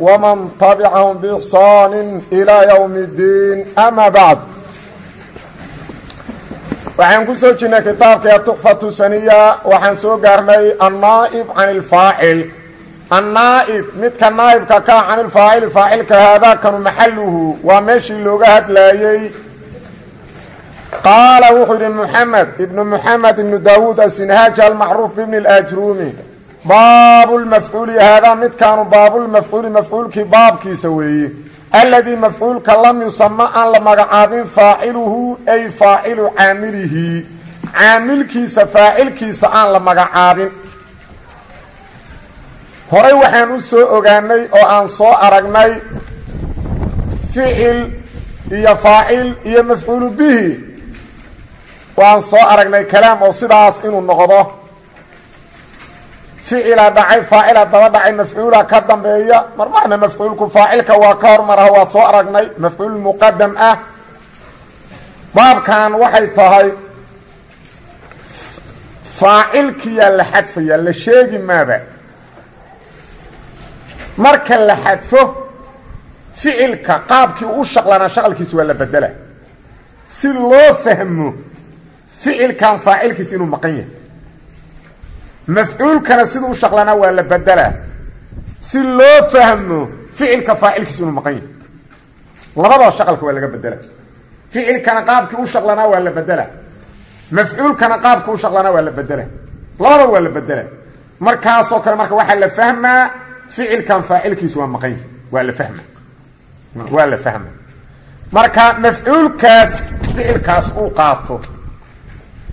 ومن تبعهم بإحsaan إلى يوم الdiin أmا baعd waxaan ku soo jirnay kitaabka تxfaةu saniya waxaan soo gaarnay الnaaئب can الfaacil الnaaئب midka naaئibka ka can اfaacil faacilka haadaakanu maxaluhu waa meeshii looga hadlaayey qaala wuxuu yihi mحamed ibn mحamed ibn dawuud asinhaaج almacruuf bibn اأjrumi baabulmafcuuli haadaa midkaanu baabulmafcuuli mafcuulkii baabkiisa weeye alladii mafcuulka lam yusama aan la magacaabin faaciluhu ay faacilu caamilihi. Caamilkiisa faacilkiisa aan la magacaabin. Horay waxaan u soo ogaanay oo aan soo aragnay ficil iyo faacil iyo mafcuulu bihi. Waan soo aragnay kalaam oo sidaas inuu noqdo ficila dhacay faacila daba dhacay mafcuula ka dambeeya. Marmarna mafcuulku faacilka waa ka hormaraha waa soo aragnay. Mafcuul muqadam ah. Baabkan waxay tahay faacilkiyaa la xadfaya la sheegi maaba. Marka la xadfo ficilka qaabkii u shaqlanaa shaqalkiisa waa la bedela si loo fahmo ficilkan faacilkiisa inuu maqan yahay mafcuulkana siduu u shaqlanaa waa la bedelaa si loo fahmo ficilka faacilkiisa inuu maqan yahay. Labadaba shaqalka waa laga bedela ficilkana qaabkii u shaqlanaa waa la bedela mafcuulkana qaabkii u shaqlanaa waa la bedela labadaba waa la bedela markaasoo kale marka waxaa la fahmaa ficilkan faacilkiisu waa maqan yahay. Waa la fahma waa marka mafcuulkaas ficilkaas uu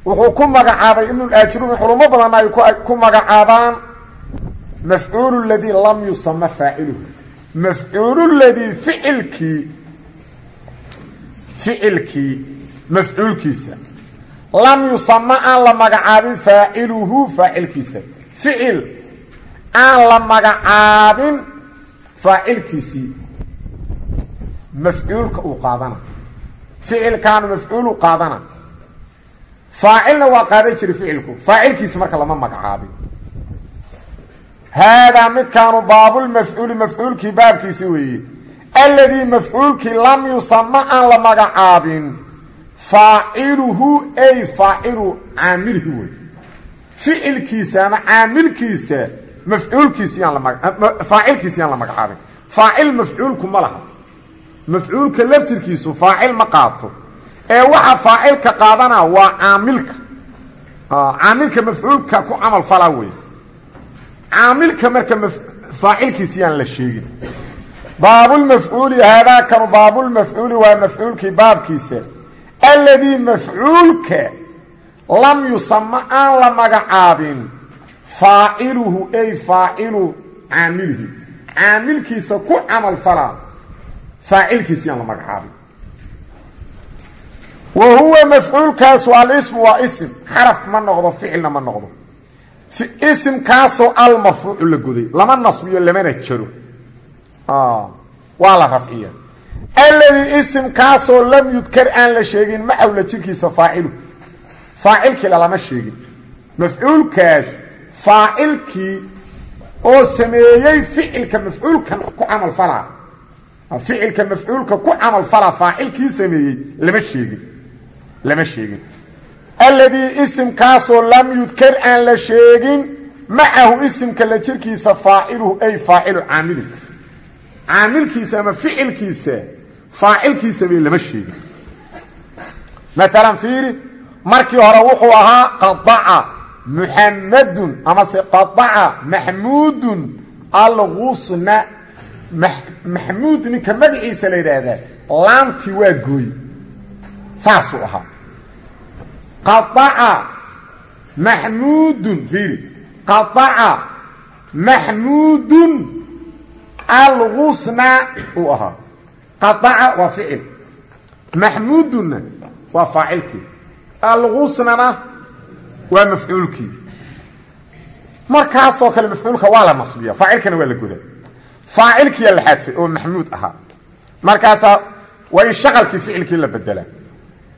wuxuu ku magacaabay ibnulajrumi culummo badanna ay ku magacaabaan mafcuulu ladii lam yusama faaciluhu. Mafcuulu ladii ficilkii ficilkii mafcuulkiisa. Lam yusama la magacaabin faaciluhu faacilkiisa. Ficil aan la magacaabin faacilkiisii. Mafcuulka uu qaadana. Ficilkaanu mafcuulu qaadana faacilna waa qaadan jiray ficilku. Faacilkiisa marka lama magacaabin. Haadaa midkaanu baabulmafcuuli mafcuulkii baabkiisi weeye. Alladii mafcuulkii lam yusama aan la magacaabin faaciluhu ay faacilu caamilihi wey ficilkiisa ama caamilkiisa mafcuulkiisi aan faacilkiisi aan la magacaabin. Faacil mafcuulku ma laha. Mafcuulka laftirkiisu faacil ma qaato ee waxa faacilka qaadana waa caamilka. Caamilka mafcuulka ku camal falaa wey caamilka marka faacilkiisi yaan la sheegin. Baabulmafcuuli haadaakanu baabulmafcuuli waa mafcuulkii baabkiisa. Alladii mafcuulka lam yusama aan la magacaabin ay faacilu caamilihi caamilkiisa ku camal falaa faacilkiisi yaan la magacaabin wa huwa mafcuulkaasu alismu waa isim xaraf ma noqdo ficilna ma noqdo. Isimkaasoo almarfuucu la goday. Lama nasbiyo lamana jaro. Waa la rafciya. Alladii isimkaasoo lam yudkar aan la sheegin macawla jirkiisa faacilu. Faacilkiila lama sheegin. Mafcuulkaas faacilkii oo sameeyey ficilka mafcuulkan ku camal falaa ficilka mafcuulka ku camal falaa faacilkii sameeyey lama sheegin lama sheegin. Alladii isimkaasoo lam yudkar aan la sheegin macahu isimka la jirkiisa faaciluhu ay faacilu caamili caamilkiisa ama ficilkiisa faacilkiisa bay lama sheegin. Maalan fiiri markii hore wuxuu ahaa qadaca muxamadun amase qadaca maxmuudun algusna maxmuud ninka magaciisa la yidhaahdaa waa gooy. Saasuu ahaa qadaca maxmuudun fiiri. Qadaca maxmuudun algusna uu ahaa. Qadaca waa ficil. Maxmuudunna waa faacilkii. Algusnana waa mafcuulkii. Markaasoo kale mafcuulka waa la nasbiya faacilkana waa la goda faacilkiiya la xadfay oo maxmuud ahaa. Markaasaa waa in shaqalkii ficilkii la bedela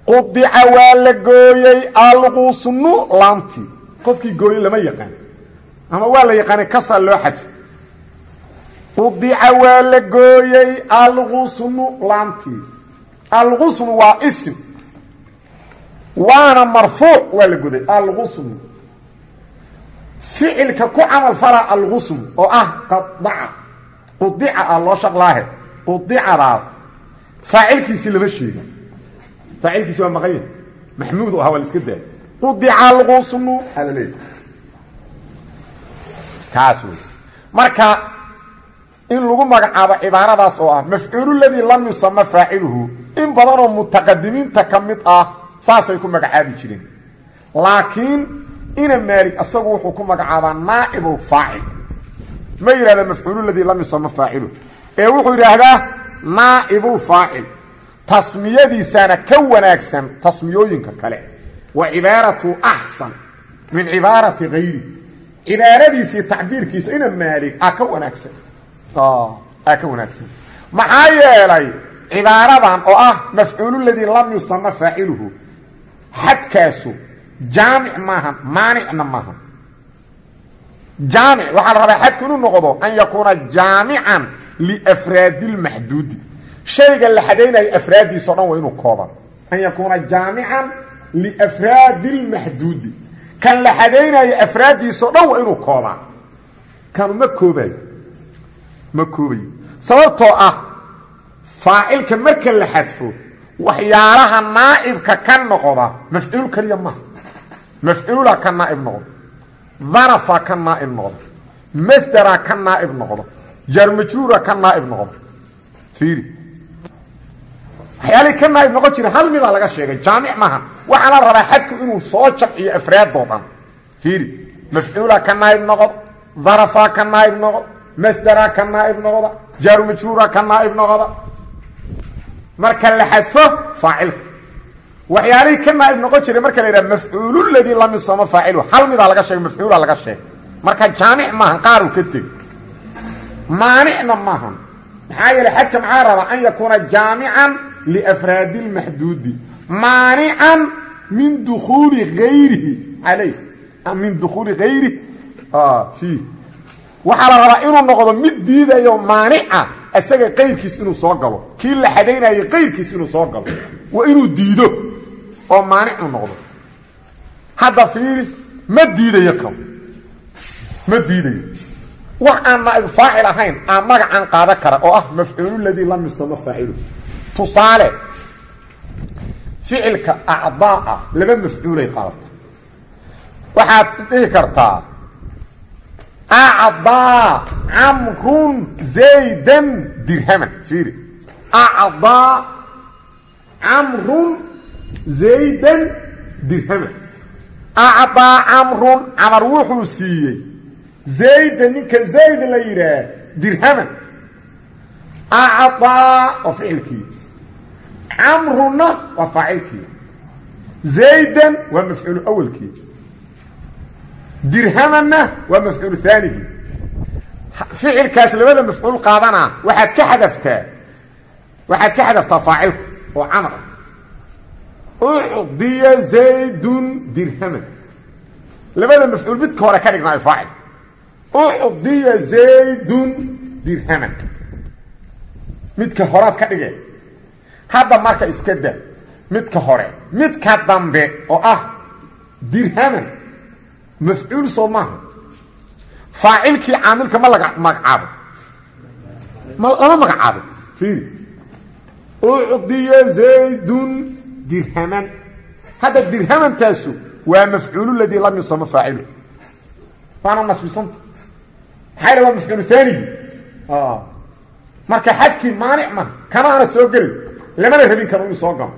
qudica waa la gooyey algusnu laamtii qofkii gooyey lama yaqaan. Ama waa la yaqaanay kasaa loo xadfay. Qudica waa la gooyey algusnu laamtii algusnu waa isim. Waana marfuuc waa la goday algusnu ficilka ku camal fala algusnu oo ah qadaca qudica ah loo shaqlaahe qudicadaas faacilkiisii lama sheega faacilkiisi waa maqanya maxmuud u ahaa waa la iska daay qudica algusnu ala leey kaas wey marka in lagu magacaabo cibaaradaas oo ah mafcuulu ladii lam yusama faaciluhu in badanoo mutaqadimiinta ka mid ah saasay ku magacaabi jireen laakiin ina maalig asagu wuxuu ku magacaabaa naaibulfaacil ma yidhahda mafcuulu ladii lam yusama faaciluhu ee wuxuu yidhaahdaa naaibulfaacil tasmiyadiisaana ka wanaagsan tasmiyooyinka kale. Wa cibaaratu axsan min cibaarati hayri cibaaradiisii tacbiirkiisa ina maalig a ka wanaagsan. Aa ka wanaagsan. Maxaa yeelay cibaaradan oo ah mafcuulu ladii lam yusama faaciluhu xadkaasu jaamic maahan maanicna maahan jaamic waxaa la rabaa xadku inuu noqdo an yakuuna jaamican liafraadi lmaxduudi shayga la xadaynayo afraaddiisao dhan waa inuu kooban. An yakuuna jaamican liafraadi lmaxduudi kan la xadaynayo afraaddiisao dhan waa inuu koobaa kanu ma koobayo? Ma koobayo. Sababtoo ah faacilka marka la xadfo waxyaalaha naa'ibka ka noqda mafcuul keliya maaha mafcuula ka naa'ib noqdo. Darafa ka naa'ib noqdo. Masdera ka naa'ib noqdo. Jaarmajruura ka naa'ib noqdo. Fiiri waxyaalihii ka naa'ib noqon jira hal midaa laga sheegay jaamic maaha. Waxaa la rabaa xadku inuu soo jamciyo afraadoo dhan fiiri mafcuula ka naa'ib noqdo darafa ka naa'ib noqdo masdera ka naa'ib noqda jaarumajruura ka naa'ib noqda. Marka la xadfo faacilka waxyaalihii ka naa'ib noqon jiray marka la yidhaha mafcuulu ladii lam yusama faacilu hal midaa laga sheegay mafcuula laga sheegay. Marka jaamic maahan qaaruu ka teg maanicna maahan. Maxaa yeele xadka maxaa rabaa? An yakuuna jaamican liafraadi lmaxduudi maanican min dukuuli ayrihi alayh min dukuuli hayrihi fiih waxaa la rabaa inuu noqdo mid diidayo maanica isaga qayrkiis inuu soo galo kii la xadaynayay qayrkiis inuu soo galo waa inuu diido oo maanic uu noqdo hadda fiiri ma diidayo kan ma diidayo wax aan naa'ib faacil ahayn aan magacan qaadan kara oo ah mafcuulu ladii lam yusama faacilu tusaale ficilka acdaaa laba mafcuulay qaadata waxaad dhihi kartaa acdaa camrun zaydan dirhaman fiiri. Acdaa camrun zaydan dirhaman. Acdaa camrun camar wuxuu siiyey zaydan ninka zayd la yidhaah dirhaman. Acdaa waa ficilkii camrunna waa faacilkii zaydan waa mafcuulu awalkii dirhamanna waa mafcuul aanigii ficilkaas labada mafcuul qaadanaa waxaad ka xadaftaa waxaad ka xadaftaa faacilka oo camar ah ucdiya zaydun dirhaman labada mafcuul midka hore ka dhignaayo faacil ucdiya zaydun dirhaman midka horaad ka dhigeen hadda marka iska da midka hore midka dambe oo ah dirhaman mafcuul soo maaha. Faacilkii ma laga magacaabo. Ma lama magacaabo. Fiiri ucdiya zaydun dirhaman. Hadda dirhamantaasu waa mafcuulu ladii lam yusama faacilu waana nasbisanta maxaa waa mafcuul aanigii marka xadkii maanic ma kamaana soo gelay lamana rabin karo soo galo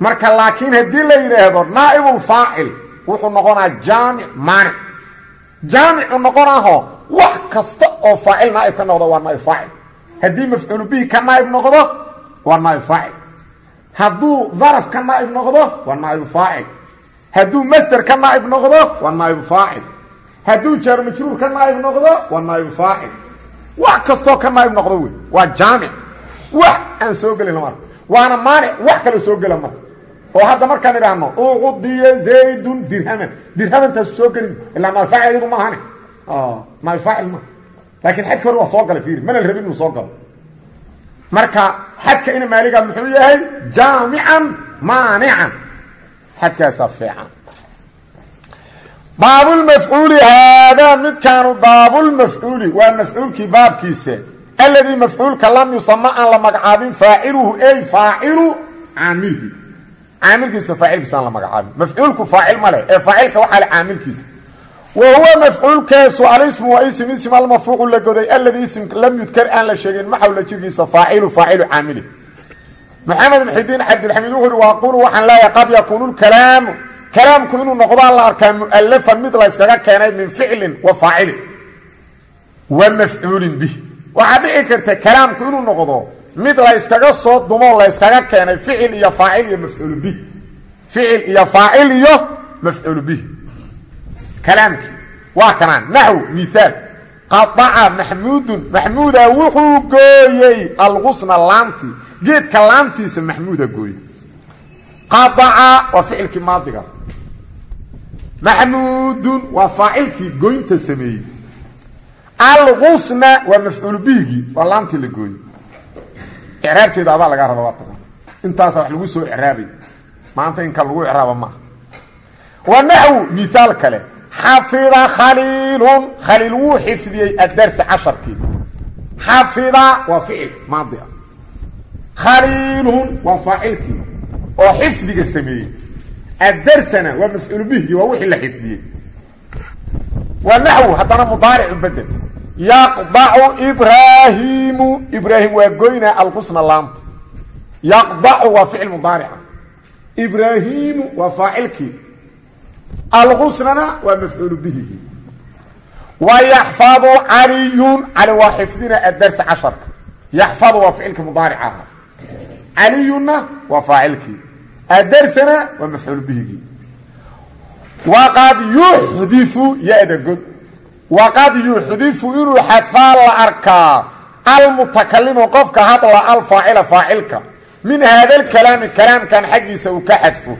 marka laakiin haddii la yidhaahdo naaibulfaacil wuxuu noqonaa jaamic maanic. Jaamicu noqonaaho wax kasta oo faacil naaib ka noqda waa naaib faacil. Haddii mafcuulu ka naa'ib noqdo waa naa'ib hadduu daraf ka naa'ib noqdo waa naa'ibu hadduu masder ka naa'ib noqdo waa naa'ibu hadduu jaar majruur ka naa'ib noqdo waa naa'ibu wax kastoo ka naa'ib noqdo wey waa jaamic wax aan soo gelin lama arko. Waana maanic wax kaloo soo gela marka. Oo hadda markaan idhaahno ucudiya zaydun dirhaman. Dirhamantaasu soo gelin ilaa naabifaacil iyadu maahane naabifaacil maaha laakiin xadka hore waa soo galay fiiri. Mana la rabin inuu soo galo. Marka xadka ina maaliga muxuu yahay? Jaamican maanican. Xadkaasaa fiican. Baabulmafcuuli haadaa midkaanu baabulmafcuuli waa mafcuulkii baabkiisa alladii mafcuulka lam yusama aan la magacaabin faaciluhu ey faacilu caamilhi. Caamilkiisa faacilkiisa aan la magacaabin. Mafcuulku faacil ma leh ee faacilka waxaa le caamilkiisa. Wa huwa mafcuulkaasu alismu waa ism ism almarfuucu la goday alladii ism lam yudkar aan la sheegin maxawla jirkiisa faacilu faacilu caamili maxamed muxidiin cabdilxamiid wuxu uhi waaqulu waxaan leeyahay qad yakuunu lkalaamu kalaamku inuu noqdaa la arkaa mu'alafan mid la yskaga keenay min ficlin wa faacilin. Wa mafcuulin bih waxaa dhici karta kalaamku inuu noqdo mid la yskaga soo dumoo la yskaga keenay ficil iyo faacil iyo mafcuulu bih ficil iyo faacil iyo mafcuulu bih kalaamkii waa kanaan naxw miaal qadaca maxmuudun maxmuuda wuxuu gooyey algusna laantii geedka laantiisa maxmuuda gooyey. Qadaca waa ficilkii maadiga. Maxmuudun waa faacilkii goynta sameeyey algusna waa mafcuulu bihigii waa laantii la gooyey. Icraabteeda adaa lagaa raba waa taqaan intaasa wax lagu soo icraabay maanta inka lagu icraaba maaha wa naxw miaal kale. Xafida khaliilun. Khaliil wuu xifdiyey addarsa casharkii. Xafida waa ficil maadi ah. Khaliilun waa faacilkii oo xifdiga sameeyey. Addarsana waa mafcuulu bihgii waa wixii la xifdiyey. Waa naxw haddana mudaaricu bedel yaqdacu ibraahimu ibraahim waa goynaa alqusna laanta yaqdacu waa ficil mudaarica. Ibraahimu waa faacilkii. Alqusnana waa mafcuulu bihigi wa yaxfadu caliyun cali waa xifdina addarsa casharka yaxfadu waa ficilka mudaarica. Aha caliyunna waa faacilkii. Addarsana waa mafcuulu bihigii waqad yuxdifu ya-da god waqad yuxdifu inuu xadfaa la arkaa almutakalimu qofka hadla alfaacila faacilka min haada alkalaami kalaamkan xaggiisa uu ka xadfo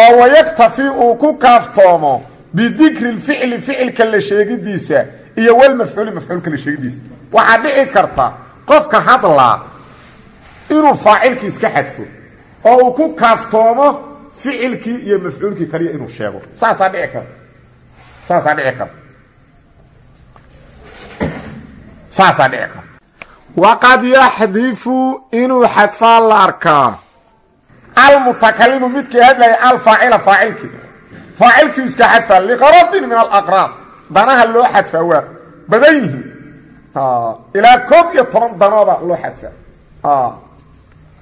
oo wayaktafi uu ku kaaftoomo bidikri lficli ficilka la sheegidiisa iyo walmafcuuli mafcuulka la sheegidiisa waxaa dhici karta qofka hadlaa inuu faacilkii iska xadfo oo uu ku kaaftoomo ficilkii iyo mafcuulkii kaliya inuu sheego saasaa dhici karta saasaa dhici karta saasaa dhici karta waqad yaxdifu inuu xadfaa la arkaa almutakalimu midkii hadlaya alfaacila faacilkii faacilkii iska xadfaa liqaradin min alaqraab. Danaha loo xadfaa waa badan yihiin ilaa koob iyo toban danooda loo xadfaa.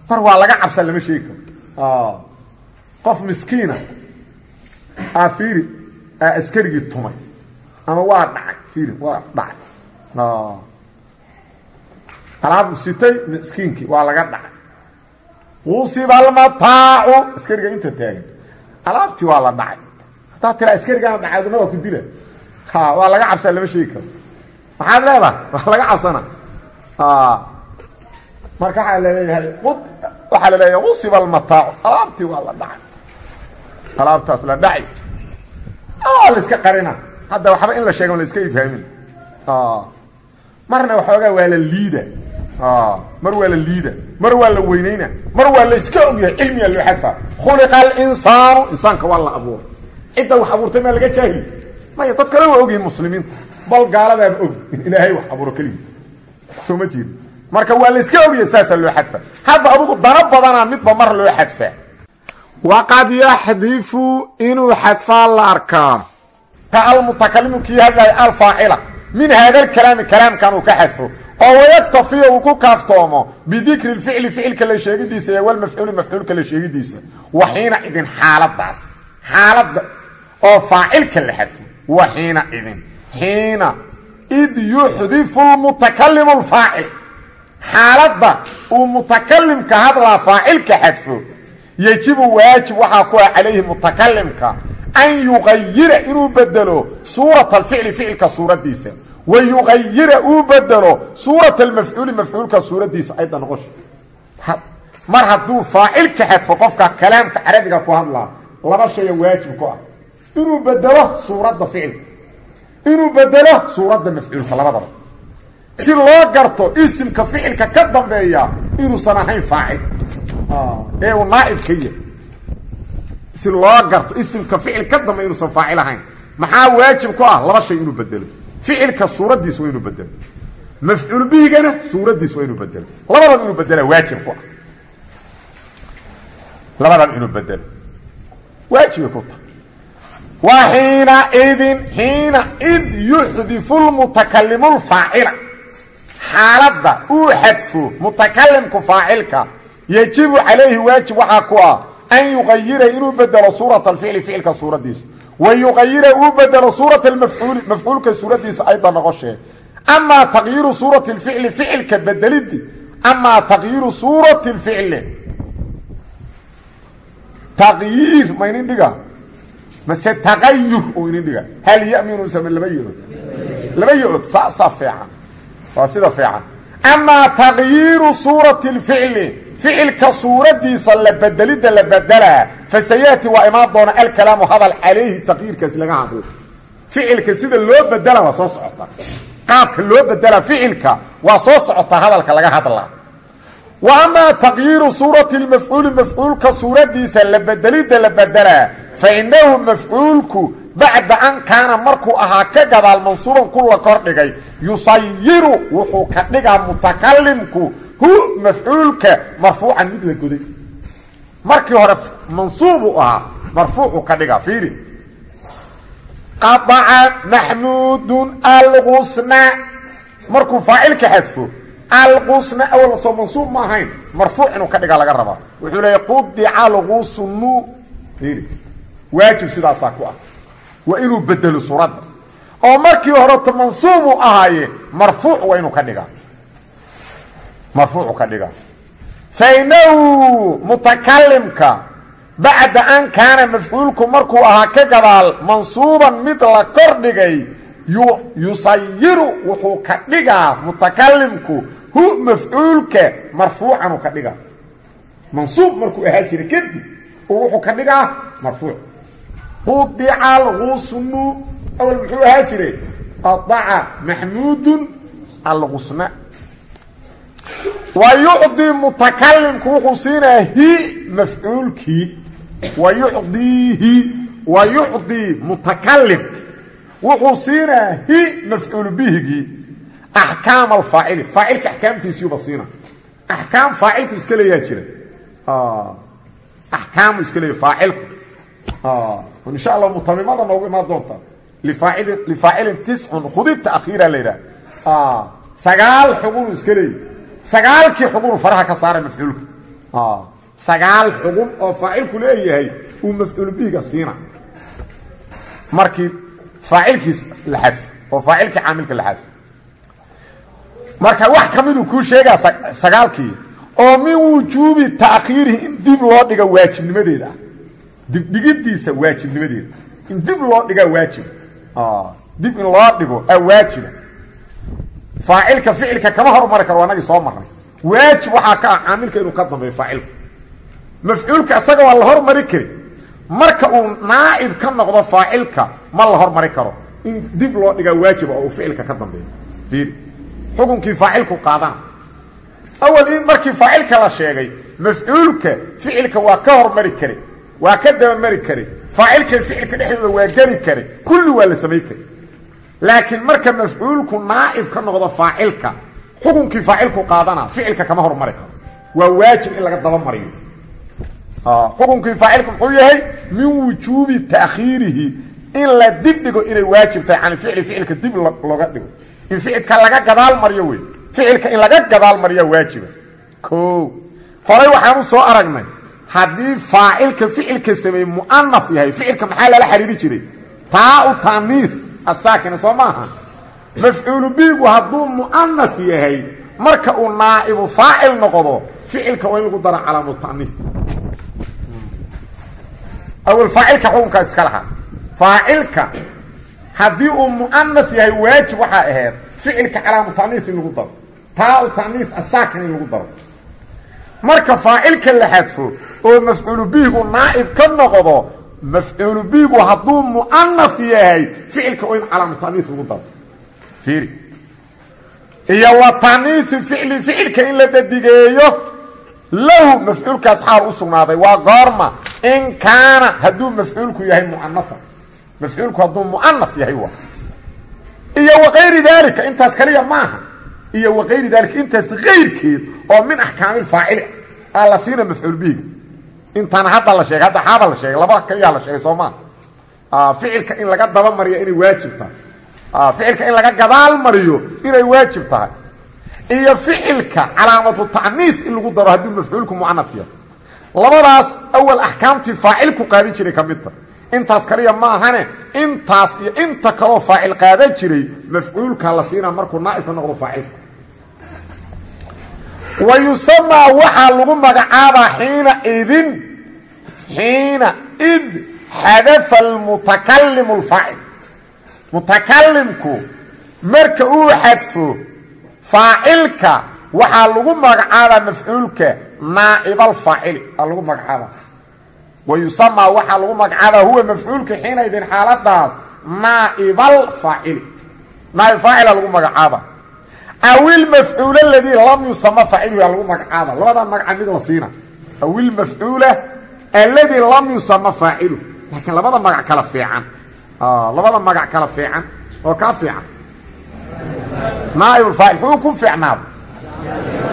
Mar waa laga cabsa lama sheegi karo. Qof miskiina aa fiiri aa askarigii tumay. Ama waa dhacay fiiri waa dhacay alaabu sitay miskiinkii waa laga dhacay. Qusiba almataacu askariga inta taagan. Alaabtii waa la dhacay. Haddaad tira askarigaana dhacay aduna waa ku dila ha waa laga cabsaa lama sheegi karo. Maxaad leedahay? Waa laga cabsana. Marka waxaa la leeyahay waxaa la leeyahay qusiba almataacu alaabtii waa la dhacay. Alaabtaas la dhacay. Waa la iska qarina. Hadda waxba in la sheega la iska ifhaamin marna waxoogaa waa la liida mar waa la liida mar waa la weynayna mar waa la iska ogyahay cilmiga loo xadfa. Khuliqa alinsaanu insaanka waa la abuuray. Cidda wax abuurtay maa laga jaahil maya dad kale waa ogyihiin muslimiinta. Bal gaaladaaba og in ilaahay wax abuuro keligiis soo ma jeedo marka waa la iska ogyahay saasaa loo xadfa. Hadda adugu dano badanaa midba mar loo xadfaa waqad yaxdifu inuu xadfaa la arkaa ka almutakalimu kii hadlaya alfaacila min haada alkalaami kalaamkan uu ka xadfo oo wayaktafiya uu ku kaaftoomo bidikri lficli ficilka la sheegidiisa iyo walmafcuuli mafcuulka la sheegidiisa waxiina idin xaaladaas xaalada oo faacilka la xadfo waxiina idin xiina id yuxdifu lmutakalimu lfaacil xaaladda uu mutakalimka hadlaa faacilka xadfo yejibu waajib waxaa ku ah calayhi mutakalimka an yuqayira inuu bedelo suurata alficli ficilka suuraddiisa wa yuqayira uu bedelo suurata almafcuuli mafcuulka suuraddiisa ayda noqosha mar hadduu faacilka xadfo qofka kalaamka carabiga ku hadlaa laba shaya waajib ku ah inuu bedelo suuradda ficilka inuu bedelo suuradda mafcuulka labadaba si loo garto isimka ficilka ka dambeeya inuusan ahayn faacil ee uu naaib ka yahay si loo garto isimka ficil ka dambeeya inuusan faacil ahayn maxaa waajib ku ah laba shay inuu bedelo ficilka suuraddiis waa inuu mafcuul bihigana suuraddiis waa inuu bedelo labadaba inuu bedela waajib ku ah. Labadaba inuu bedelo waajibay ku tahay idin xiina id yuxdifu lmutakalimu lfaacila xaaladda uu xadfo mutakalimku faacilka yejibu calayhi waajib waxaa ku ah an yuqayira inuu bedelo suurata alficli ficilka suuraddiisa wa yuqayira uu bedelo suurata almafcuuli mafcuulka suuraddiisa ayda noqoshee amaa taqyiiru suurati lficli ficilka bedeliddi amaa taqyiiru suurati lficli taqyiir ma inin dhiga mase taqayur uu inin dhiga hal yaminu same laba yo-od laba yo-od saasaa fiican waa sida fiican amaa taqyiiru suurati lficli ficilka suuraddiisa la bedelidda la bedelaa fasayaati waa imaan doona alkalaamu hadal calayhi taqyiirkaasi laga hadlo. Ficilka sida loo bedela waa soo socota. Qaabka loo bedela ficilka waa soo socota hadalka laga hadlaa wa amaa taqyiiru suurati lmafcuuli mafcuulka suuraddiisa la bedelidda la bedelaa fa innahu mafcuulku bacda an kaana markuu ahaa ka gadaal mansuuban ku kordhigay yusayiru wuxuu ka dhigaa mutakalimku hu mafcuulka marfuucan mid la goday. Markii hore mansuubuu ahaa marfuucu ka dhigaa fiiri. Qadaca maxmuudun alqusna. Markuu faacilka xadfo alqusna awal soo mansuub ma ahayn marfuuc inuu ka dhigaa laga rabaa. Wuxuu leeya qudica alqusnu. Fiiri. Waajib sidaasaa ku ah. Waa inuu bedelo suuradda. Oo markii horeto mansuubuu ahaaye marfuuc waa inuu ka dhigaa marfuucu ka dhigaa fa inahu mutakalimka bacda an kaana mafcuulku markuu ahaa ka gadaal mansuuban mid la kordhigay yusayiru wuxuu ka dhigaa mutakalimku hu mafcuulka marfuucanuu ka dhigaa mansuub markuu ahaa jira kadib wuxuu ka dhigaa marfuuc qudica alqusnu awal muxuu ahaa jiray qadaca maxmuudun alqusna wa yucdii mutakalimku wuxuu siinaya hi mafcuulkii wa yucdiihi wa yucdii mutakalimki wuxuu siinaya hi mafcuul bihigii axkaam alfaacili faacilka axkaamtiisiiuba siina axkaam faacilku iska leeyaa jira axkaamu iska leeya faacilku insha allah mutamimada noogu imaan doonta lifaacilin tiscun khudi taakhiira la yidhaha sagaal xugunu iska leeya sagaalkii xugunu faraha ka saara mafcuulka sagaal xugun oo faacilku leeyahay uu mafcuul bihiga siina. Markii faacilkiis la xadfo oo faacilkii caamilka la xadfo. Marka wax ka miduu kuu sheegaa sagaalkii oo min wujuubi taakhiirihi in dib loo dhiga waajibnimadeeda. Ah dibdhigidiisa waajibnimadeeda. In dib loo dhigaa waajiba dib in loo dhigo a waajiba faacilka ficilka kama hormari karo anagii soo marnay. Waajib waxaa ka ah caamilka inuu ka dambeeyo faacilku. Mafcuulka isaga waa la hormari kari marka uu naa'ib ka noqdo faacilka ma la hormari karo. In dib loo dhigaa waajiba oo uu ficilka ka dambeeyo. Fiiri. Xukunkii faacilku qaadana. Awal in markii faacilka la sheegay mafcuulka ficilka waa ka hormari kari waa ka dabamari kari faacilka ficilka dhexdooda waa geli kari kulli waa la samay kari laakiin marka mafcuulku naa'ib ka noqdo faacilka xukunkii faacilku qaadana ficilka kama hormari karo. Waa waajib in laga dabamariyo. Xukunkii faacilku muxuu yahay? Min wujuubi taakhiirihi in la dib dhigo inay waajib tahay can ficli ficilka dib looga dhigo. In ficilka laga gadaal mariyo wey ficilka in laga gadaal mariya waajiba. O horay waxaan u soo aragnay haddii faacilka ficilka sameeye mu'anaf yahay ficilka maxaa asaakina soo maaha mafcuulu biigu hadduu mu'anaf yahay marka uu naa'ibu faacil noqdo ficilka waa in lagu daro calaamu ta'niif awel faacilka xukunka iska lahaa faacilka haddii uu mu'anas yahay waajib waxaa ahayd ficilka calaamu ta'niif in lagu daro taa u ta'niif in lagu daro marka faacilka la xadfo oo mafcuulu bihigu naa'ib ka noqdo mafcuulu bihigu hadduu mu'anas yahay ficilka in calaamu ta'niif lagu daro fiiri iyo wa ta'niifi ficli ficilka in la dadigeeyo lahu mafcuulkaas xaal u sugnaaday waa goorma in kaana hadduu mafcuulku yahay mu'anasan mafcuulku hadduu mu'anas yahay waa iyo wakayri daalika intaas kaliya maaha iyo wakayri daalika intaas kayrkeed oo min axkaamil faacili aa la siina mafcuul intaana hadda la sheegay hadda xaaba la sheegay laba kaliyaa la sheegay soo maa ficilka in laga daba mariyo inay waajib tahay. Ficilka in laga gadaal mariyo inay waajib tahay. Iyo ficilka calaamatu ta'niif in lagu daro hadduu mafcuulku mu'anaf yahay. Labadaas awal axkaamtii faacilku qaadin jiray ka intaas kaliya ma ahane intaas iyo inta kaloo faacil qaadan jiray mafcuulka la siinaa markuu naa'ibka noqdo faacilka wa yusamaa waxaa lagu magacaabaa xiina idin xiina id xadafa almutakalimu alfaacil mutakalimku marka uu xadfo faacilka waxaa lagu magacaabaa mafcuulka naa'ibalfaacili aa lagu magacaabaa wa yusamaa waxaa lagu magacaabaa huwa mafcuulka xiina idin xaaladaas naa'ibalfaacili naaib faacila lagu magacaaba awilmafcuul aladii lam yusama faaciluhu aa lagu magacaaba. Labadaa magaca mid la siina. Awilmafcuula alladii lam yusama faaciluh laakiin labada magac kala fiican. Labada magac kala fiican oo kaa fiican. Naaibulfaacil muxuu ku fiicnaaba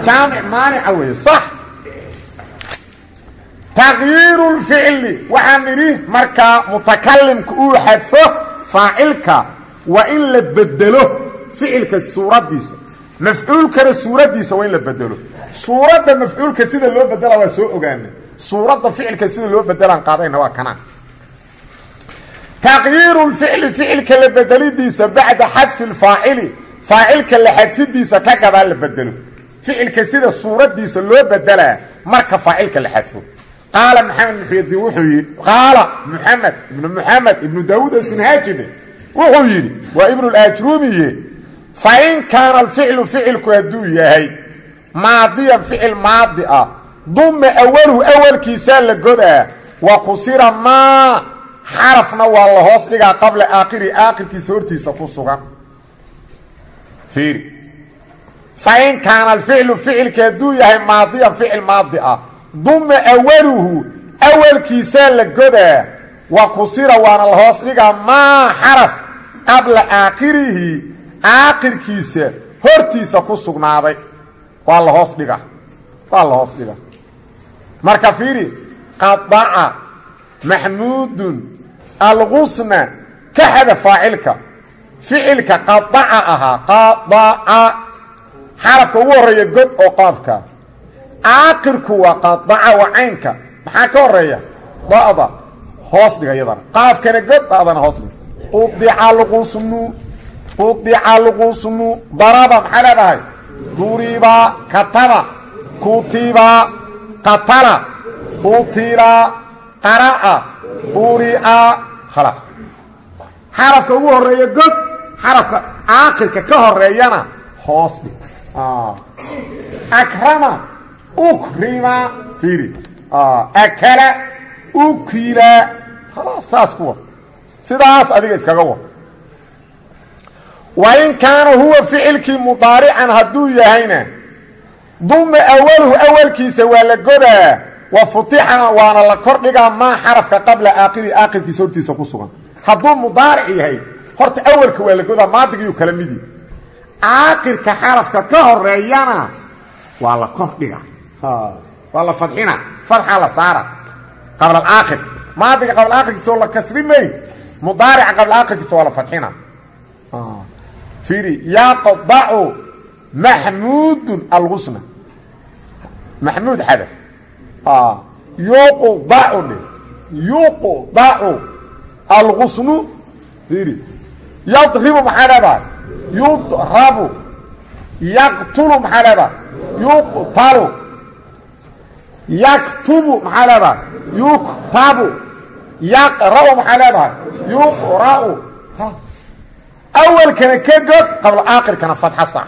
jaamic maanica weeye. Sax. Taqyiiru lficli waxaan nidhi markaa mutakalimka uu xadfo faacilka waa in la bedelo ficilka suuraddiisa mafcuulkana suuraddiisa waa in la bedelo. Suuradda mafcuulka sida loo bedela waa soo ogaana suuradda ficilka sida loo bedelaan qaadayna waa kanaa taqyiiru lficli ficilka la bedelidiisa bacda xadfi lfaacili faacilka la xadfidiisa ka gadaa la bedelo. Ficilka sida suuraddiisa loo bedelaa marka faacilka la xadfo. Qaala maxamed muxydiin wuxuu yidhi qaala muxamed ibnu muxamed ibnu daawuud asinhaajime wuxuu yidhi in kaana alficlu ficilku hadduu yahay maadiyan ficil maadi ah dume awaluhu awalkiisaa la godaa wa kusira maa xarafna waa la hoos dhigaa qabla aakhiri aakhirkiisa hortiisa ku sugan. Fiiri. Fa in kaana alficlu ficilka hadduu yahay maadiyan ficil maadi ah dume awaluhu awalkiisaa la godaa wa kusira waana la hoos dhigaa maa xaraf qabla aakhirihi aakhirkiisa hortiisa ku sugnaaday. Waa la hoos dhigaa waa la hoos dhigaa marka fiiri qadaca maxmuudun algusna ka xada faacilka. Ficilka qadaca ahaa qadaca xarafka ugu horreeya god oo qaafka aakirku waa qadaca waa caynka. Maxaa ka horreeya da'da hoos dhiga iyadana. Qaafkana god da'dana hoos dhiga. Qudica luqusnu qudica luqusnu daraba maxaa leedahay? Duriba kataba. Kutiba qatala. Qutila qara'a. Quri'a khalaas xarafka ugu horreeya god xarafka aakirka ka horeeyana hoos dhig. Akrama ukrima fiiri. Akala ukila khalaas saas ku war sidaas adiga iskaga wa in kaana huwa ficilkii mudaarican hadduu yahayna duma awaluhu awalkiisa waa la godaa wa futixa waana la kordhigaa maa xarafka qabla aakhiri aakhirkiisa hortiisa ku sugan. Hadduu mudaaric yahay horta awalka waa la godaa maadigiyuu kala midi. Aakhirka xarafka ka horeeyana waa la kordhiga waa la fadxina fadxaa la saara. Qabla alaakhir maadiga qabla aakhirkiisa oo la kasri may mudaarica qabla aakhirkiisa waa la fadxina fiiri yaqdacu maxmuudun algusna maxmuud xadaf. Yuqdacu dhe yuqdacu algusnu fiiri. Yadribu maxaa leedahay yudrabu. Yaqtulu maxaa leedahay yuqtalu. Yaktubu maxaa leedahay yuktabu. Yaqra'u maxaa leedahay yuqra'u awalkana ka god qabla aakhirkana fatxa sax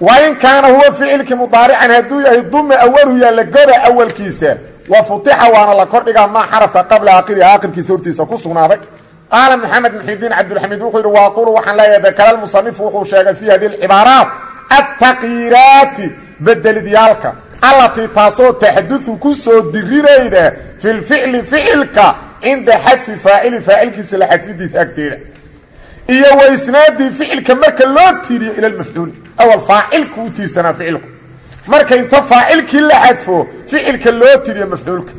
wain kaana huwa ficilkii mudaarican hadduu yahay dume awalu yaa la goda awalkiisa wa futixa waana la kordhigaa maa xarafka qabla aakhiri aakhirkiisa hortiisa ku sugnaaday. Qaala maxamed muxidiin cabdilxamiid wuxuu yidhi waaqulu waxaan leeyahay dakala lmusanifu wuxuu sheegay fii hadi alcibaaraat attaqiiraati bedelidyaalka allatii taasoo taxdudu ku soo dirinayda fi lficli ficilka cinda xadfi faacili faacilkiisa la xadfidiisa agteeda iyo wa isnaadii ficilka marka loo tiiriyo ila lmafcuuli awal faacilku u tiirsanaa ficilku. Marka inta faacilkii la xadfo ficilka loo tiriyo mafcuulka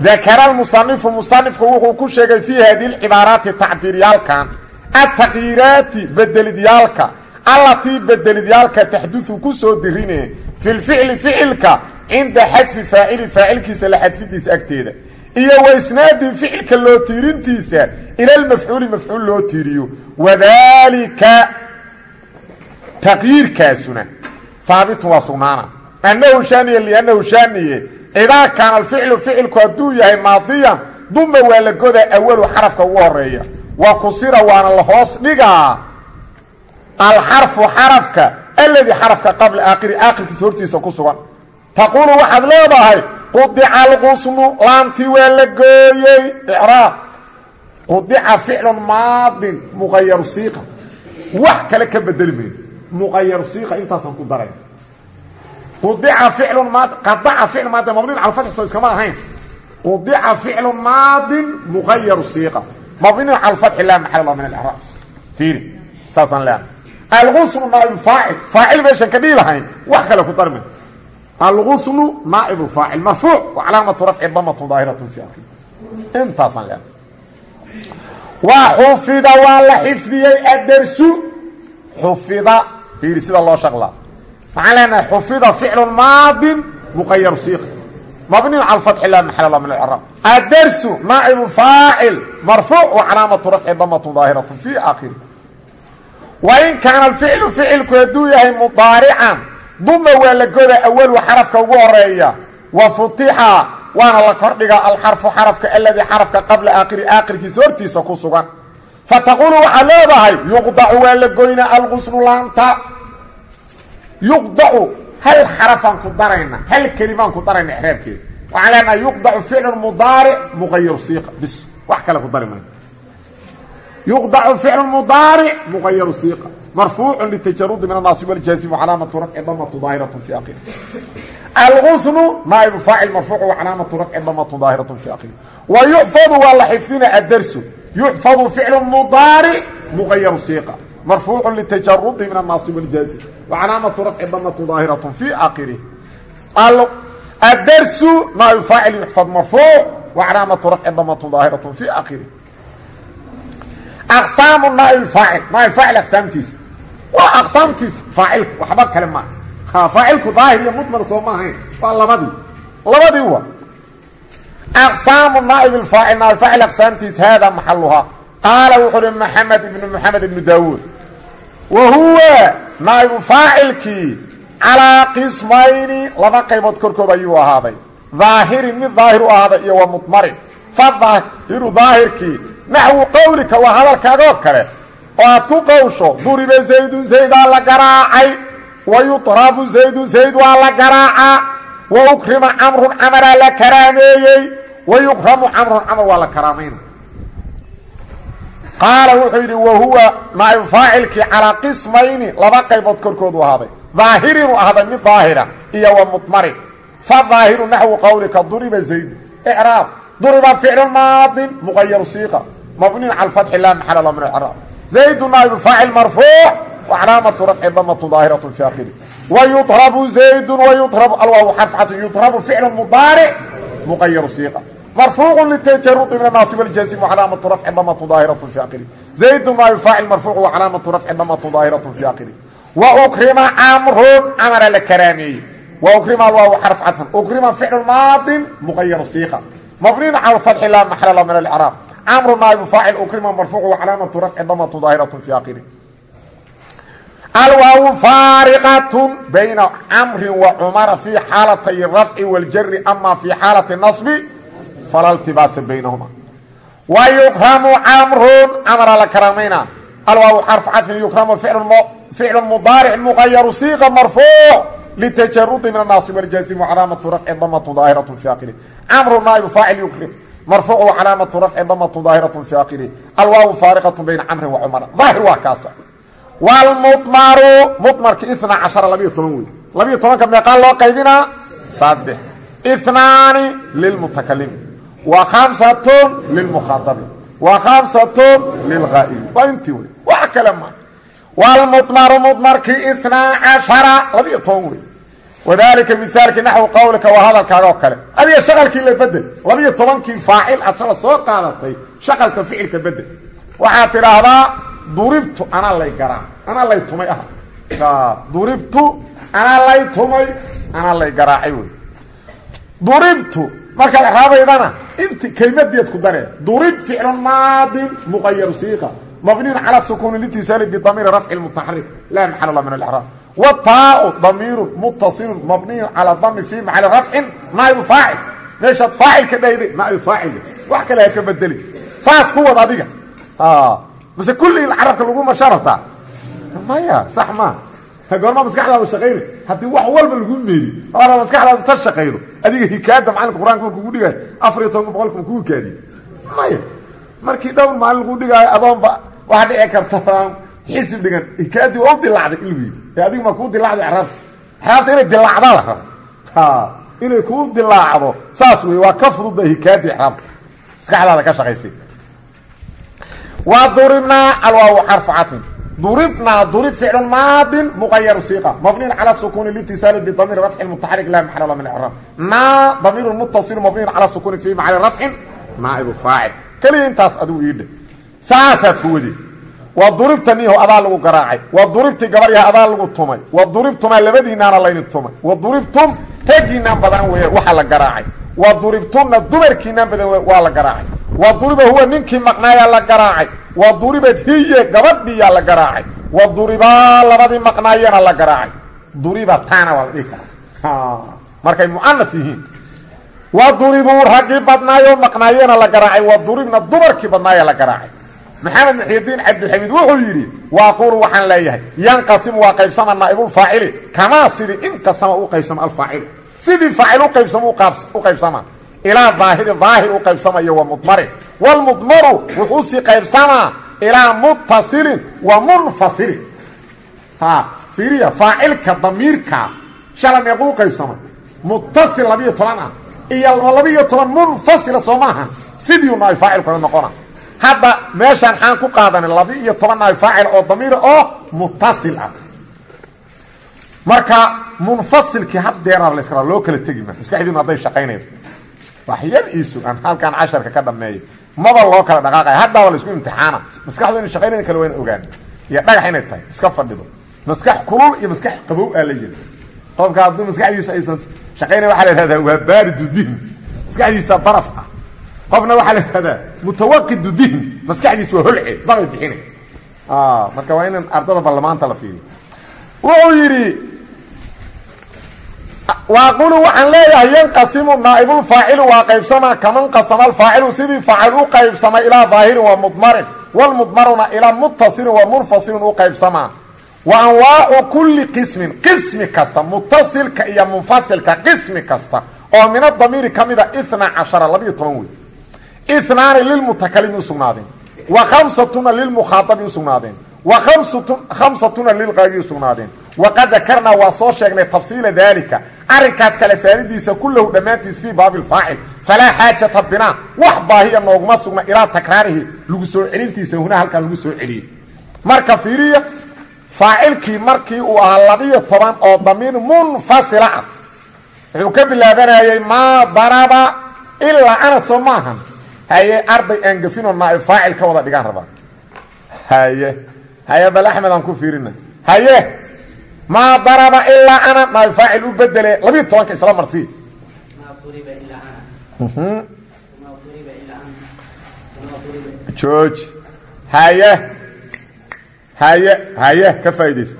dakara lmusanifu musanifku wuxuu ku sheegay fii hadi lcibaaraati tacbiiryaalkan ataqiiraati bedelidyaalka. Allatii bedelidyaalka taxdudu ku soo dirine fi lficli ficilka cinda xadfi faacili faacilkiisa la xadfidiisa agteeda iyo wa isnaadii ficilka loo tiirintiisa ila lmafcuuli mafcuul loo tiiriyo. Wadaalika taqyiirkaasuna haabitun waa sugnaana. Annahu shaaniye liannahu shaaniye. Idaa kaana alficlu ficilku hadduu yahay maadiyan duma waa la godaa awalu xarafka ugu horreeya wa kusira waana la hoos dhigaa alxarfu xarafka alladii xarafka qabla aakhiri aakhirkiisa hortiisa ku sugan taquulu waxaad leedahay qudica alqusnu laantii waa la gooyey. Icraab qudica ficlun maadin muqayaru siiqa. Wax kale ka bedeli mayno muqayaru siiqa intaasaan ku daray qudica ficlun maadi qadaca ficl maadi mabniin cala fatxi soo iskama ahayn. Qudica ficlun maadin muqayaru siiqa. Mabniin cala fatxi laa maxal lah min alcraab fiiri. Saasaan leedahay algusnu naaib faacil. Faacil meeshan ka dhihi lahayn wax kale ku darma algusnu naaib faacil marfuuc wa calaamatu rafci damatu daahiratu fi akhir intaasaan leedahay waa xufida waa la xifdiyey adersu xufida fiiri sida loo shaqlaa waxaan leenahay xufida ficlu maadin muqayaru siiq mabniyu cala fatxi la maxal lah min alcraab adersu naa'ibu faacil marfuuc wa calaamatu rafci damatu daahiratu fi akhiri wain kaana alficlu ficilku hadduu yahay mudaarican duma waa la goda awalu xarafka ugu horreeya wa futixa waana la kordhigaa alxarfu xarafka aladii xarafka qabla aakhiri aakhirkiisa hortiisa ku sugan. Fataqulu waxaad leedahay yuqdacu waa la goynaa algusnu laanta. Yuqdacu hal xarafaan ku darayna hal kelimaan ku darayna exraabkeeda waxaan leenahay yuqdacu ficlu mudaaric muqayaru siiqa bis wax kale ku dari mayno yuqdacu ficlu mudaaric muqayaru marfuucu litajarudi min anaasib waljaazim wacalaamatu rafci damatu daahiratu fi akhiri algusnu naaibu faacil marfuuc wacalaamatu rafci damatu daahiratu fi akhiri wa yuxfadu waa la xifdina adarsu yuxfadu ficlu mudaaric muqayaru siiqa. Marfuucu litajarudi min anaasib waljaazim wacalaamatu rafci damatu daahiratu fi akhiri adarsu naaibu faacil yuxfad marfuuc wacalaamatu rafci damatu daahiratu fi akhiri aqsaamu naaib faacil naaib faacil aqsaamtiisa waa aqsaamtii faacilka waxba kale maaha faacilku daahir iyo mudmar soo ma ahayn. Waa labadii. Labadii wa aqsaamu naaib faacil naaib faacil aqsaamtiis hada maxaluhaa qaala wuxuu uhi maxamed ibnu maxamed ibnu daawuud. Wa huwa naa'ibu faacilkii calaa qismayni laba qaybood korkood ayuu ahaaday. Daahirin mid daahir u ahaaday iyo wa mudmarin. Fa daahiru daahirkii naxwu qowlika waa hadalkaagoo kale oo aad ku qawsho duriba zaydun zayd waa garaacay wa yutrabu zaydun zayd waa wa ukrima camrun camaraa la karaameeyey wa yukramu camrun camar waa la wuxuu yidhi wa huwa naa'ibu faacilkii calaa qismayni laba qaybood korkoodu ahaaday. Daahirinu ahday mid daahira iyo wa mudmarin fa daahiru naxwu qawlika duriba zaydun. Icraab. Duriba ficlu maadin. Muqayaru siiqa mabniin cala alfatxi laa maxala la min icraab زيد نائب فاعل مرفوع وعلامة رفع ضمة ظاهرة في آخره ويطرب زيد ويطرب الواو حرف عطف يطرب فعل مضارع مغير صيغة مرفوع للتجرد من الناصب الجازم وعلامة رفع ضمة ظاهرة في آخره زيد نائب فاعل مرفوع وعلامة رفع ضمة ظاهرة في آخره وأكرم عمرو عمر الكرامي وأكرم الواو حرف عطف أكرم فعل ماض مغير صيغة مبني على الفتح لا محل له amru naaibu faacil ukrima marfuuc calaamatu rafci damatu daahiratun fi akhiri alwaawu faariqatun bayna camrin wa cumara fii xaalatay rafci waljari ama fii xaalati nasbi falaa ltibaasa baynahuma wa yukramu camrun camra la karamayna alwaawu xarfu cadfin yukramu ficlu mudaaric muqayaru siiqa marfuuc litajarudi min anaasib waljaasim wacalaamatu rafci damatu daahiratu fi akhiri camru naaibu faacil yukrim marfuuc wacalaamatu rafci damatu daahiratu fi akhirih alwaawu faariqatu bayna camrin wa cumara daahir waa kaasa. Wlmudmaru mudmarka ina cashara labiyo toban wey labiyo tobanka meeqaa loo qaybinaa saddex inaani lilmutakalimi wa khamsatun lilmukhaadabi wa khamsatun lilghaa'ibi waa intii wey wax kale maa wlmudmaru mudmarki inaa cashara labiyo toban wey wadalika mihaalki naxwi qawlika waa hadalkaaga oo kale. Adiga shaqalkii la bedel labiyo tobankii faacil ashara soo qaadatay shaqalka ficilka bedel. Waxaad tidhaahdaa duribtu anaa lay garaa anaa lay tumay ah duribtu anaa lay tumay anaa lay garaacay wey. Duribtu markaad exraabaydana inti kelmadeed ku daree durib ficlu maadin muqayaru siiqa mabniyun cala sukuuni litisaali bidamiiri rafci mutaxarik laa maxal la min alraab wataau damiirun muttasilun mabniyun calaa dami fii maxali rafcin naaibu faacil meeshaad faacil ka dhahday naaibu faacil wax kale ha ka bedeli. Saas ku wad adiga. Mase kulli carabka lagu masharata. Maya sax maa goormaa maskaxdaadu shaqayna haddii wax walba lagu meedi oona maskaxdaadu ta shaqaydo adiga hikaada macalinka qur'aanka markuu ku dhigaayo afar iyo tobanka boqolka makuu hikaadiye maya markii dhowr maalin lagu dhigaayo adoonba waxaa dhici karta xisib dhigan hikaadii waa u dilacday ilmigi ee adigu ma kuu dilacda iraabta iraabta inay dilacda la rabo inay kuu dilaacdo. Saas wey waa ka fududba hikaadi iraabta maskaxdaada ka shaqaysa wa duribnaa alwaa xarfu caطfin duribnaa durib ficlu maadin muqayaru siiqa. Mabniin calى sukuni litisaali bdamiir rafci mutaxarik la maxalala min icraab naa damiiru mutasilu mabniin calaa sukuni fi macali rafcin naaibu faacil keliya intaas adigu iidhe saasaad ku wadi wa duribta niyaho adaa lagu garaacay. Wa duribti gabaryaha adaa lagu tumay. Wa duribtumaa labadiinaana layni tumay. Wa duribtum raggiinaan badan weeyaan waxaa la garaacay. Wa duribtunna dumarkiinaan badan w waa la garaacay. Wa duriba huwa ninkii maqnaayaa la garaacay. Wa duribad hiye gabadhiyaa la garaacay. Wa duribaa labadii maqnaayana la garaacay. Duriba taana waa la dhihi karaa. Markay mucanaf yihiin. Wa duribuu raggii badnaayoo la garaacay. Wa duribna dumarkii badnaaya la garaacay maxamed muxyidiin cabdilxamiid wuxuu yidhi waaqulu waxaan leeyahay. Yanqasimu waa qaybsama naa'ibulfaacili kamaa sidii inqasama u qaybsama alfaacilu sidii faacil u qaybsama u qaybsama ilaa daahiri daahir u qaybsamayo wa mudmarin wlmudmaru wuxuu sii qaybsamaa ilaa muttasilin wa munfasilin. Ha fiiriya faacilka damiirka shala meequu qaybsamay muttasil labiyo toban ah. Iyo labiyo toban munfasila soo maaha. Sidiiu naay faacilkuna noqona hadda meeshaan xaan ku qaadanay laba-iyo toban naay faacil oo damiira oo muttasil ah. Marka munfasilkii haddeeraab la iska loo kala tegi ma. Maskaxdiinu hadday shaqaynaydo waxyar iisu aan halkaan casharka ka dhameeyo maba loo kala dhaqaaqaya haddaaba la isku imtixaana maskaxdu ina shaqaynayn kale wayna ogaan. Iyo dhagax inay tahay iska fadhido. Maskax kulul iyo maskax qabow aa la yiri qofka hadduu maskaxdiisa aysan shaqaynay waxaa la ihahdaa waa baaridu dihn. Maskaxdiisa baraf ah. Qofna waxaa la ihahdaa mutawaqidu dihn maskaxdiisa waa holce dabay bixina marka waa in ardada baarlamaanta la fiiriyo wuxuu yidhi waaqulu waxaan leeyahay yanqasimu naaibulfaacilu waa qaybsamaa kaman qasama alfaacilu sidii faacil u qaybsamay ilaa daahirin wa mudmarin wlmudmaruna ilaa muttasilin wa munfasilin u qaybsamaa wa anwaacu kulli qismin qismi kasta mutasilka iyo munfasilka qismi kasta oo min adamiiri ka mida ina cashara labiyo toban wey inaani lilmutakalimi usugnaadeen wa khamsatuna lilmukhaaabi usugnaadeen wa khamsatuna lilqaabi usugnaadeen waqad dakarnaa waa soo sheegnay tafsiila daalika. Arrinkaas kale saaridiisa kullahu dhammaantiis fii baabi lfaacil falaa xaajata binaa wax baahiya nooguma sugna ilaa takraarihi. Lagu soo celintiisa huna halkan lagu soo celiyey marka fiiriya faacilkii markii uu ahaa labiyo toban oo damiir munfasila ah wuxuu ka bilaabanayay maa daraba ilaa haye arday aan gafinoo naaib faacil ka wada dhigaan rabaa haye haye bal axmed aan ku fiirina. Haye maa daraba ilaa ana naaib faacil u bedele labiyo tobanka isla marsii jooji haye haye haye ka faaidayso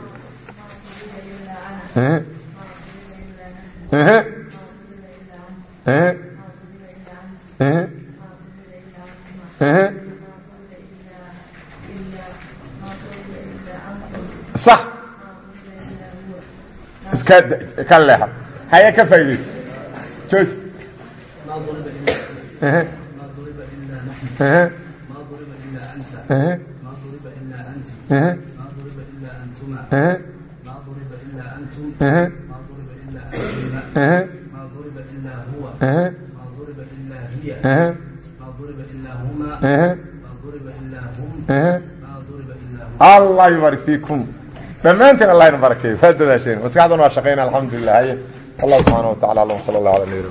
sax iska ka leexa. Haya ka faaidayso jooji allah yubarik fiikum dhammaantiin allah ina barakeeyo waa dadaasheen maskaxdan waa shaqayna alxamdulilah haye allah subxaana wa tacala alam sala allah ala nabina